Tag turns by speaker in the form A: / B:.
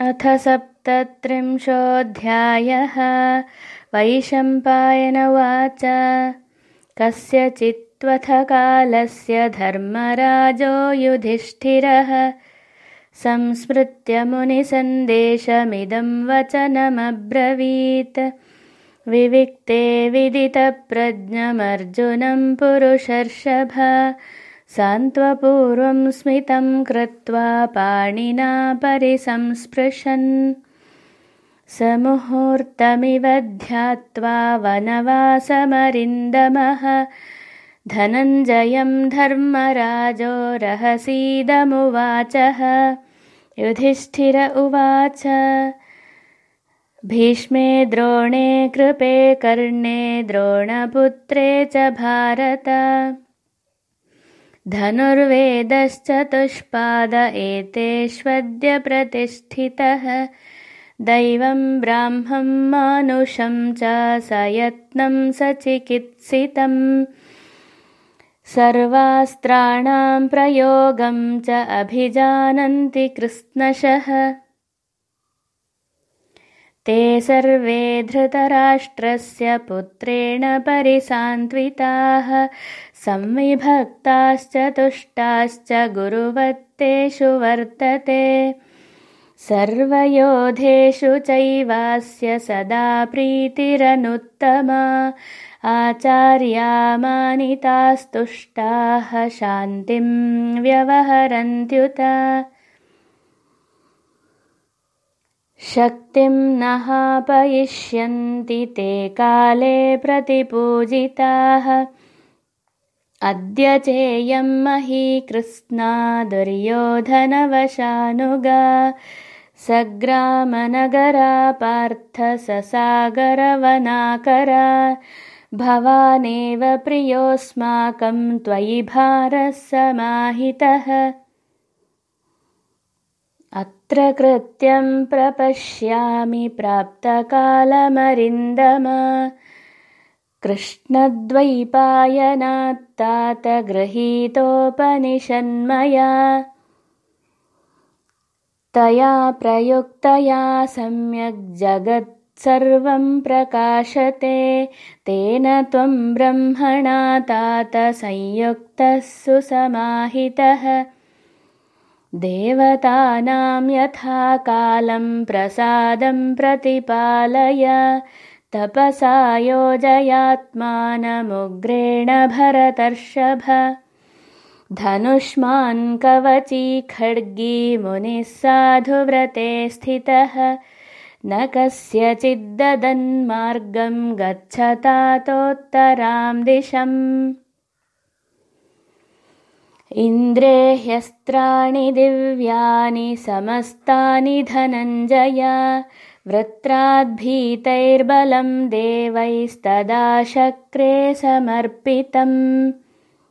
A: अथ सप्तत्रिंशोऽध्यायः। वैशम्पायन उवाच। कस्यचित्त्वथ कालस्य धर्मराजो युधिष्ठिरः। संस्मृत्य मुनिसन्देशमिदं वचनमब्रवीत्। विविक्ते विदितप्रज्ञमर्जुनं पुरुषर्षभ सान्त्वपूर्वं स्मितं कृत्वा पाणिना परिसंस्पृशन्। स मुहूर्तमिव ध्यात्वा वनवासमरिन्दमः। धनञ्जयं धर्मराजो रहसीदमुवाचः। युधिष्ठिर उवाच भीष्मे द्रोणे कृपे कर्णे द्रोणपुत्रे च भारत धनुर्वेदश्चतुष्पाद एतेष्वद्य प्रतिष्ठितः दैवं ब्राह्मं मानुषं च सयत्नं सचिकित्सितम् सर्वास्त्राणां प्रयोगं च अभिजानन्ति कृत्स्नशः ते सर्वे धृतराष्ट्रस्य पुत्रेण परिसान्त्विताः। संविभक्ताश्च तुष्टाश्च गुरुवत्तेषु वर्तते। सर्वयोधेषु चैवास्य सदा प्रीतिरनुत्तमा। आचार्यामानितास्तुष्टाः शान्तिं व्यवहरन्त्युत शक्तिं नहापयिष्यन्ति ते काले प्रतिपूजिताः। अद्य चेयं मही कृत्स्ना दुर्योधनवशानुगा। सग्रामनगरा पार्थससागरवनाकरा भवानेव प्रियोऽस्माकं त्वयि भारः समाहितः अत्र कृत्यं प्रपश्यामि प्राप्तकालमरिन्दम। कृष्णद्वैपायनात्तात गृहीतोपनिषन्मया। तया प्रयुक्तया सम्यग् जगत्सर्वं प्रकाशते तेन त्वं ब्रह्मणा तात संयुक्तः सुसमाहितः देवतानां यथा कालं प्रसादं प्रतिपालय। तपसा योजयात्मानमुग्रेण भरतर्षभ। धनुष्मान् कवची खड्गी मुनिः साधुव्रते स्थितः। न कस्यचिद्ददन्मार्गं गच्छतातोत्तरां दिशम् इन्द्रे ह्यस्त्राणि दिव्यानि समस्तानि धनञ्जय। वृत्राद्भीतैर्बलं देवैस्तदा शक्रे समर्पितम्